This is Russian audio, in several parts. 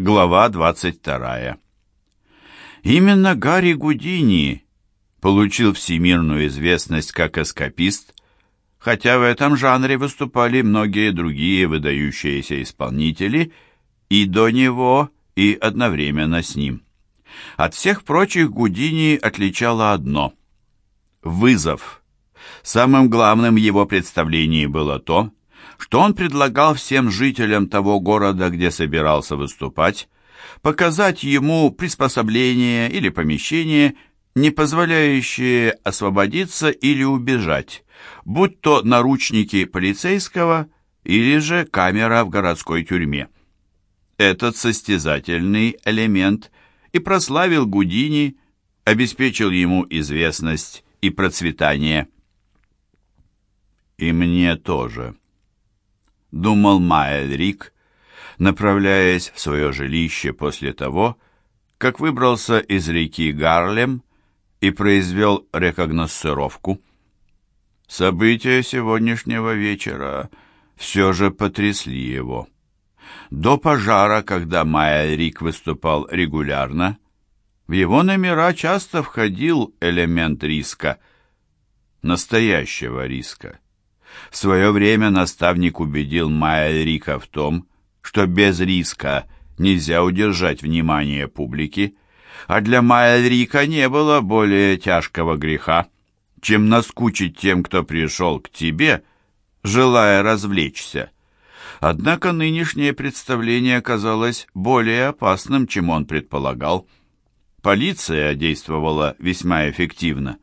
Глава 22. Именно Гарри Гудини получил всемирную известность как эскапист, хотя в этом жанре выступали многие другие выдающиеся исполнители и до него, и одновременно с ним. От всех прочих Гудини отличало одно – вызов. Самым главным в его представлении было то, что он предлагал всем жителям того города, где собирался выступать, показать ему приспособление или помещение, не позволяющее освободиться или убежать, будь то наручники полицейского или же камера в городской тюрьме. Этот состязательный элемент и прославил Гудини, обеспечил ему известность и процветание. «И мне тоже», — думал Майлрик, направляясь в свое жилище после того, как выбрался из реки Гарлем и произвел рекогносцировку. События сегодняшнего вечера все же потрясли его. До пожара, когда Майя выступал регулярно, в его номера часто входил элемент риска, настоящего риска. В свое время наставник убедил Майя в том, что без риска нельзя удержать внимание публики, а для Майя не было более тяжкого греха, чем наскучить тем, кто пришел к тебе, желая развлечься. Однако нынешнее представление оказалось более опасным, чем он предполагал. Полиция действовала весьма эффективно.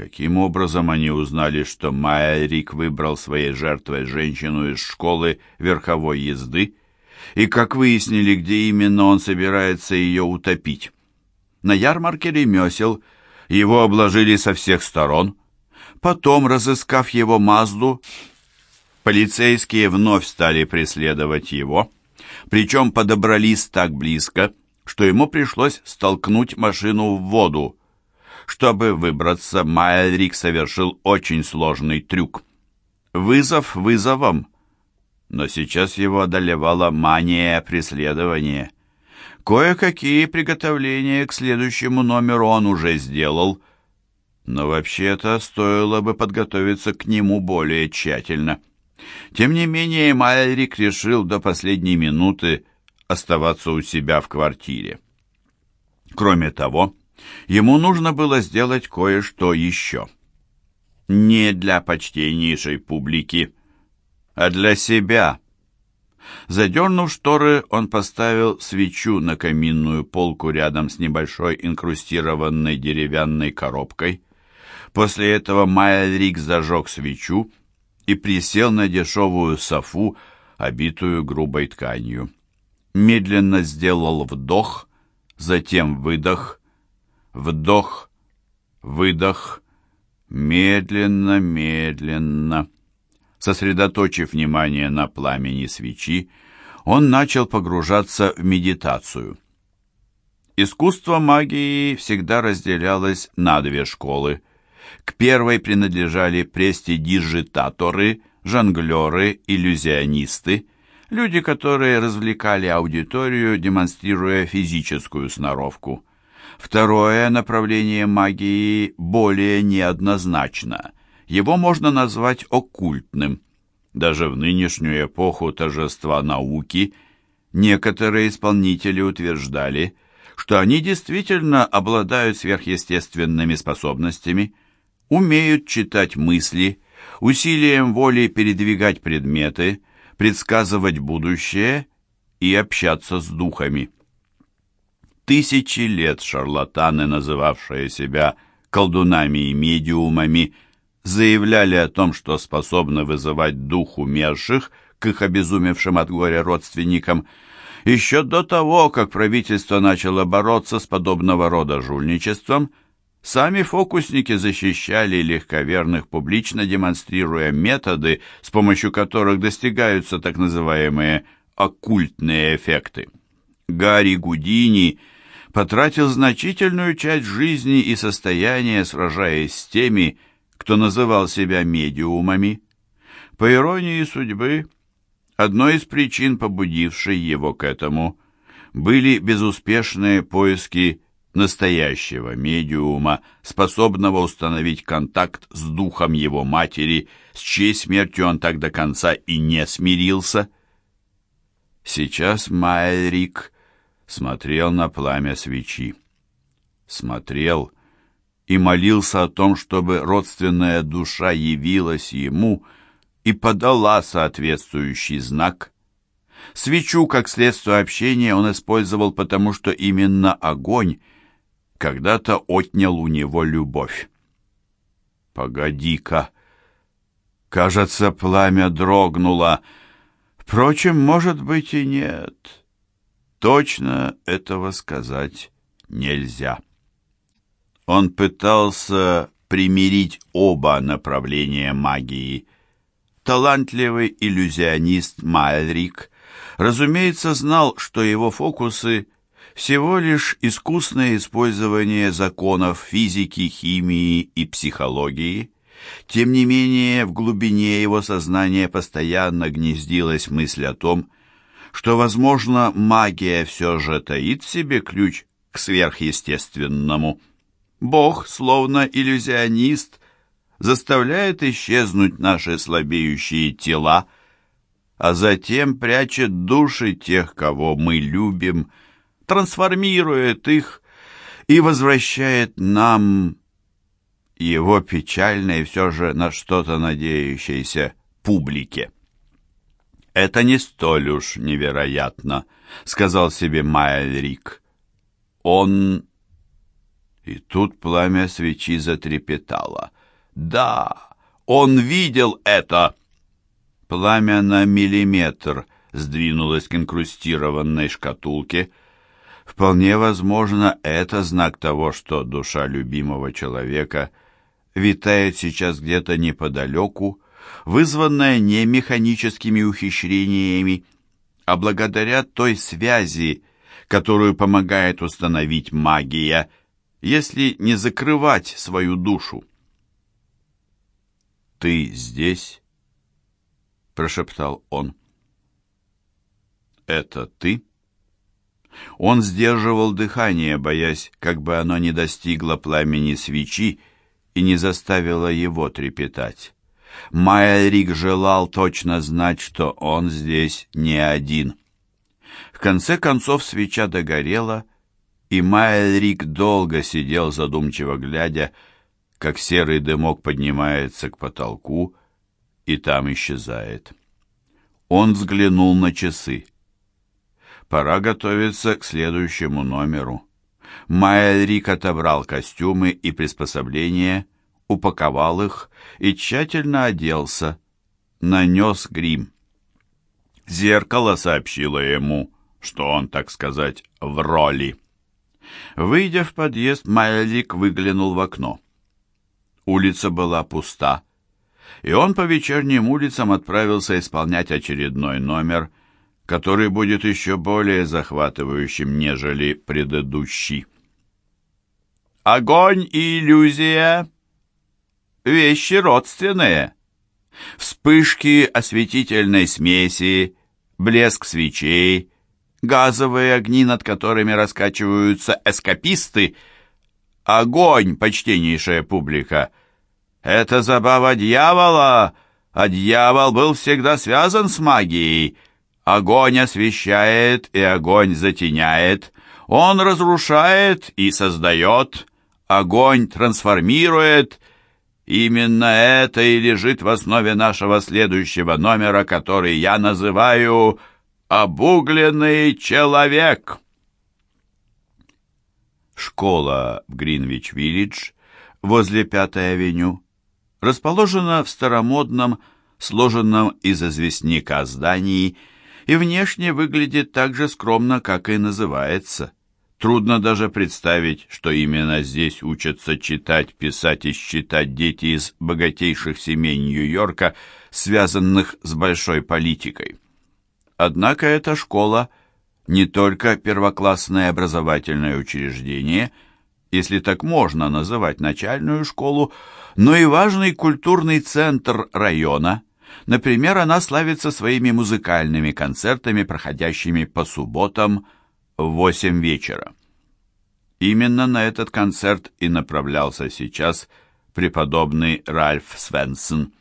Каким образом они узнали, что Майя Рик выбрал своей жертвой женщину из школы верховой езды? И как выяснили, где именно он собирается ее утопить? На ярмарке ремесел его обложили со всех сторон. Потом, разыскав его Мазду, полицейские вновь стали преследовать его, причем подобрались так близко, что ему пришлось столкнуть машину в воду, чтобы выбраться, Майлрик совершил очень сложный трюк. Вызов вызовом, но сейчас его одолевала мания преследования. Кое-какие приготовления к следующему номеру он уже сделал, но вообще-то стоило бы подготовиться к нему более тщательно. Тем не менее, Майлрик решил до последней минуты оставаться у себя в квартире. Кроме того, Ему нужно было сделать кое-что еще. Не для почтеннейшей публики, а для себя. Задернув шторы, он поставил свечу на каминную полку рядом с небольшой инкрустированной деревянной коробкой. После этого Майлрик зажег свечу и присел на дешевую софу, обитую грубой тканью. Медленно сделал вдох, затем выдох, Вдох, выдох, медленно, медленно. Сосредоточив внимание на пламени свечи, он начал погружаться в медитацию. Искусство магии всегда разделялось на две школы. К первой принадлежали престидижитаторы, жонглеры, иллюзионисты, люди, которые развлекали аудиторию, демонстрируя физическую сноровку. Второе направление магии более неоднозначно. Его можно назвать оккультным. Даже в нынешнюю эпоху торжества науки некоторые исполнители утверждали, что они действительно обладают сверхъестественными способностями, умеют читать мысли, усилием воли передвигать предметы, предсказывать будущее и общаться с духами. Тысячи лет шарлатаны, называвшие себя колдунами и медиумами, заявляли о том, что способны вызывать дух умерших к их обезумевшим от горя родственникам, еще до того, как правительство начало бороться с подобного рода жульничеством, сами фокусники защищали легковерных, публично демонстрируя методы, с помощью которых достигаются так называемые оккультные эффекты. Гарри Гудини – потратил значительную часть жизни и состояния, сражаясь с теми, кто называл себя медиумами. По иронии судьбы, одной из причин, побудившей его к этому, были безуспешные поиски настоящего медиума, способного установить контакт с духом его матери, с чьей смертью он так до конца и не смирился. Сейчас Майрик смотрел на пламя свечи. Смотрел и молился о том, чтобы родственная душа явилась ему и подала соответствующий знак. Свечу, как следствие общения, он использовал потому, что именно огонь когда-то отнял у него любовь. «Погоди-ка!» Кажется, пламя дрогнуло. Впрочем, может быть и нет. Точно этого сказать нельзя. Он пытался примирить оба направления магии. Талантливый иллюзионист Мальрик, разумеется, знал, что его фокусы — всего лишь искусное использование законов физики, химии и психологии. Тем не менее, в глубине его сознания постоянно гнездилась мысль о том, что, возможно, магия все же таит в себе ключ к сверхъестественному. Бог, словно иллюзионист, заставляет исчезнуть наши слабеющие тела, а затем прячет души тех, кого мы любим, трансформирует их и возвращает нам его печальной все же на что-то надеющейся публике. «Это не столь уж невероятно», — сказал себе Майлрик. «Он...» И тут пламя свечи затрепетало. «Да, он видел это!» Пламя на миллиметр сдвинулось к инкрустированной шкатулке, Вполне возможно, это знак того, что душа любимого человека витает сейчас где-то неподалеку, вызванная не механическими ухищрениями, а благодаря той связи, которую помогает установить магия, если не закрывать свою душу. «Ты здесь?» — прошептал он. «Это ты?» Он сдерживал дыхание, боясь, как бы оно не достигло пламени свечи и не заставило его трепетать. Майерик желал точно знать, что он здесь не один. В конце концов свеча догорела, и Майерик долго сидел, задумчиво глядя, как серый дымок поднимается к потолку и там исчезает. Он взглянул на часы. Пора готовиться к следующему номеру. Майерик отобрал костюмы и приспособления, упаковал их и тщательно оделся, нанес грим. Зеркало сообщило ему, что он, так сказать, в роли. Выйдя в подъезд, Майерик выглянул в окно. Улица была пуста, и он по вечерним улицам отправился исполнять очередной номер который будет еще более захватывающим, нежели предыдущий. Огонь и иллюзия — вещи родственные. Вспышки осветительной смеси, блеск свечей, газовые огни, над которыми раскачиваются эскаписты. Огонь, почтеннейшая публика, — это забава дьявола, а дьявол был всегда связан с магией — Огонь освещает и огонь затеняет. Он разрушает и создает. Огонь трансформирует. Именно это и лежит в основе нашего следующего номера, который я называю «Обугленный человек». Школа в Гринвич-Виллидж возле Пятой авеню расположена в старомодном, сложенном из известняка здании, и внешне выглядит так же скромно, как и называется. Трудно даже представить, что именно здесь учатся читать, писать и считать дети из богатейших семей Нью-Йорка, связанных с большой политикой. Однако эта школа не только первоклассное образовательное учреждение, если так можно называть начальную школу, но и важный культурный центр района – Например, она славится своими музыкальными концертами, проходящими по субботам в восемь вечера. Именно на этот концерт и направлялся сейчас преподобный Ральф Свенсон.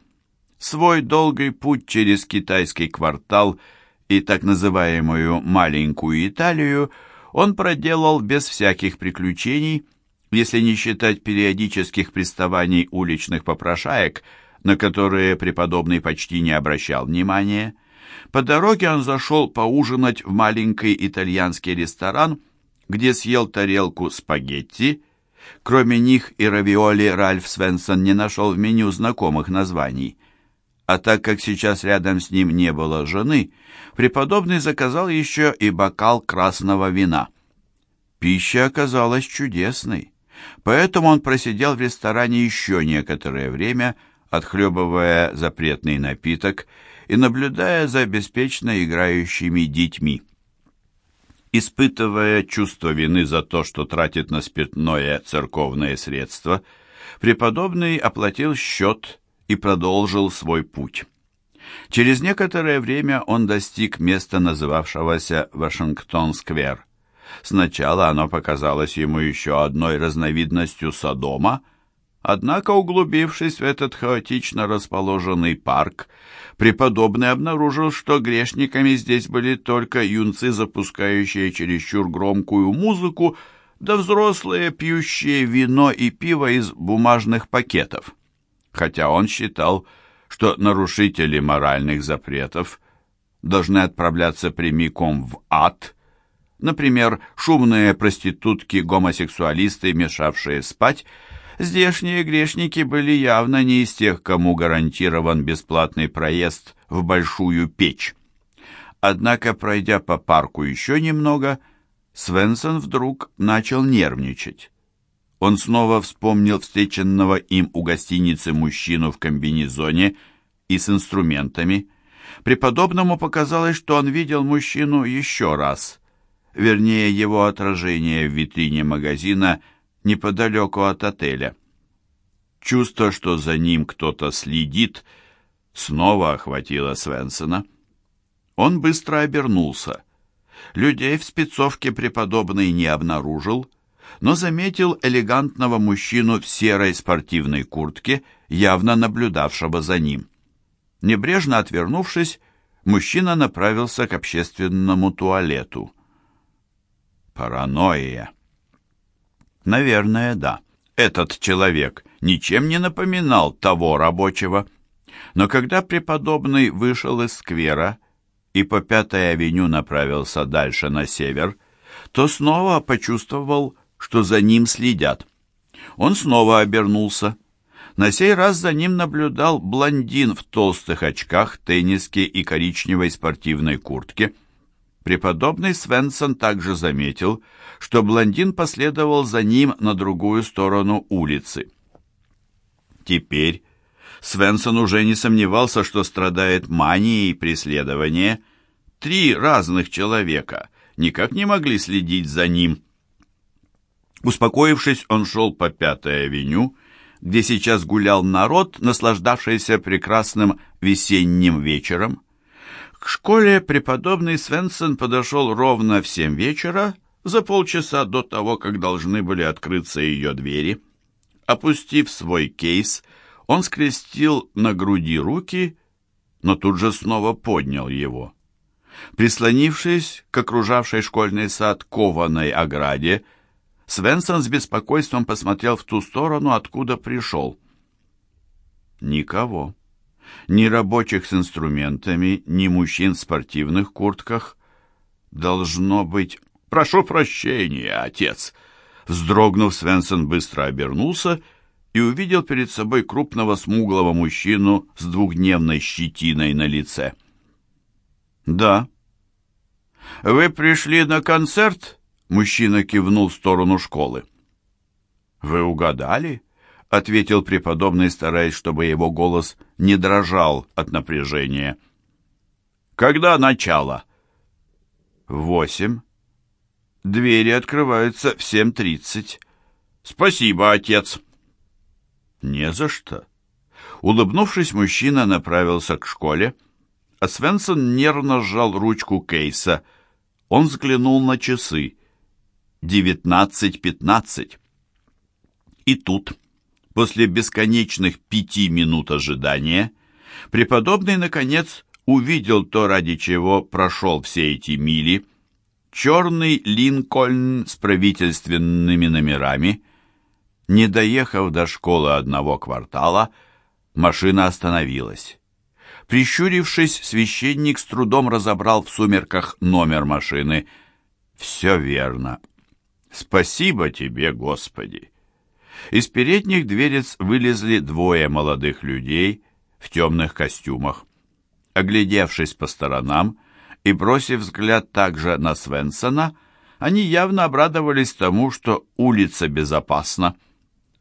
Свой долгий путь через китайский квартал и так называемую «маленькую Италию» он проделал без всяких приключений, если не считать периодических приставаний уличных попрошаек, на которые преподобный почти не обращал внимания. По дороге он зашел поужинать в маленький итальянский ресторан, где съел тарелку спагетти. Кроме них и равиоли Ральф Свенсон не нашел в меню знакомых названий. А так как сейчас рядом с ним не было жены, преподобный заказал еще и бокал красного вина. Пища оказалась чудесной, поэтому он просидел в ресторане еще некоторое время, отхлебывая запретный напиток и наблюдая за беспечно играющими детьми. Испытывая чувство вины за то, что тратит на спиртное церковные средства, преподобный оплатил счет и продолжил свой путь. Через некоторое время он достиг места, называвшегося Вашингтон-сквер. Сначала оно показалось ему еще одной разновидностью Содома, Однако, углубившись в этот хаотично расположенный парк, преподобный обнаружил, что грешниками здесь были только юнцы, запускающие чересчур громкую музыку, да взрослые, пьющие вино и пиво из бумажных пакетов. Хотя он считал, что нарушители моральных запретов должны отправляться прямиком в ад, например, шумные проститутки-гомосексуалисты, мешавшие спать, Здешние грешники были явно не из тех, кому гарантирован бесплатный проезд в большую печь. Однако, пройдя по парку еще немного, Свенсон вдруг начал нервничать. Он снова вспомнил встреченного им у гостиницы мужчину в комбинезоне и с инструментами. Преподобному показалось, что он видел мужчину еще раз. Вернее, его отражение в витрине магазина – неподалеку от отеля. Чувство, что за ним кто-то следит, снова охватило Свенсона. Он быстро обернулся. Людей в спецовке преподобный не обнаружил, но заметил элегантного мужчину в серой спортивной куртке, явно наблюдавшего за ним. Небрежно отвернувшись, мужчина направился к общественному туалету. Паранойя. Наверное, да. Этот человек ничем не напоминал того рабочего. Но когда преподобный вышел из сквера и по Пятой авеню направился дальше на север, то снова почувствовал, что за ним следят. Он снова обернулся. На сей раз за ним наблюдал блондин в толстых очках, тенниске и коричневой спортивной куртке – Преподобный Свенсон также заметил, что блондин последовал за ним на другую сторону улицы. Теперь Свенсон уже не сомневался, что страдает манией преследования. Три разных человека никак не могли следить за ним. Успокоившись, он шел по Пятой авеню, где сейчас гулял народ, наслаждавшийся прекрасным весенним вечером. К школе преподобный Свенсон подошел ровно в семь вечера, за полчаса до того, как должны были открыться ее двери. Опустив свой кейс, он скрестил на груди руки, но тут же снова поднял его. Прислонившись к окружавшей школьный сад кованой ограде, Свенсон с беспокойством посмотрел в ту сторону, откуда пришел. Никого ни рабочих с инструментами, ни мужчин в спортивных куртках. Должно быть... «Прошу прощения, отец!» Вздрогнув, Свенсон быстро обернулся и увидел перед собой крупного смуглого мужчину с двухдневной щетиной на лице. «Да». «Вы пришли на концерт?» Мужчина кивнул в сторону школы. «Вы угадали?» — ответил преподобный, стараясь, чтобы его голос не дрожал от напряжения. «Когда начало?» «Восемь. Двери открываются в семь тридцать». «Спасибо, отец». «Не за что». Улыбнувшись, мужчина направился к школе, а Свенсон нервно сжал ручку кейса. Он взглянул на часы. Девятнадцать пятнадцать. И тут, после бесконечных пяти минут ожидания, преподобный, наконец, увидел то, ради чего прошел все эти мили. Черный Линкольн с правительственными номерами. Не доехав до школы одного квартала, машина остановилась. Прищурившись, священник с трудом разобрал в сумерках номер машины. «Все верно. Спасибо тебе, Господи!» Из передних дверец вылезли двое молодых людей в темных костюмах. Оглядевшись по сторонам и бросив взгляд также на Свенсона, они явно обрадовались тому, что улица безопасна.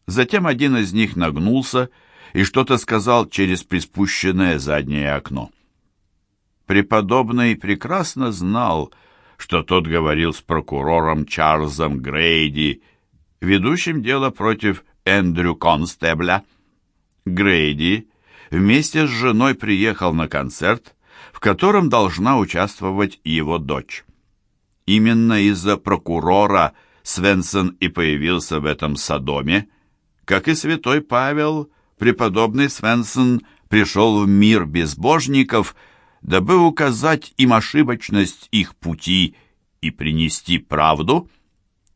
Затем один из них нагнулся и что-то сказал через приспущенное заднее окно. Преподобный прекрасно знал, что тот говорил с прокурором Чарльзом Грейди, ведущим дело против Эндрю Констебля. Грейди вместе с женой приехал на концерт, в котором должна участвовать его дочь. Именно из-за прокурора Свенсон и появился в этом Содоме, как и святой Павел, преподобный Свенсон пришел в мир безбожников, дабы указать им ошибочность их пути и принести правду,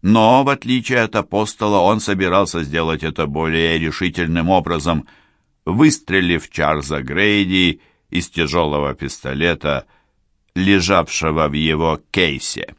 но, в отличие от апостола, он собирался сделать это более решительным образом – выстрелив Чарльза Грейди из тяжелого пистолета, лежавшего в его кейсе.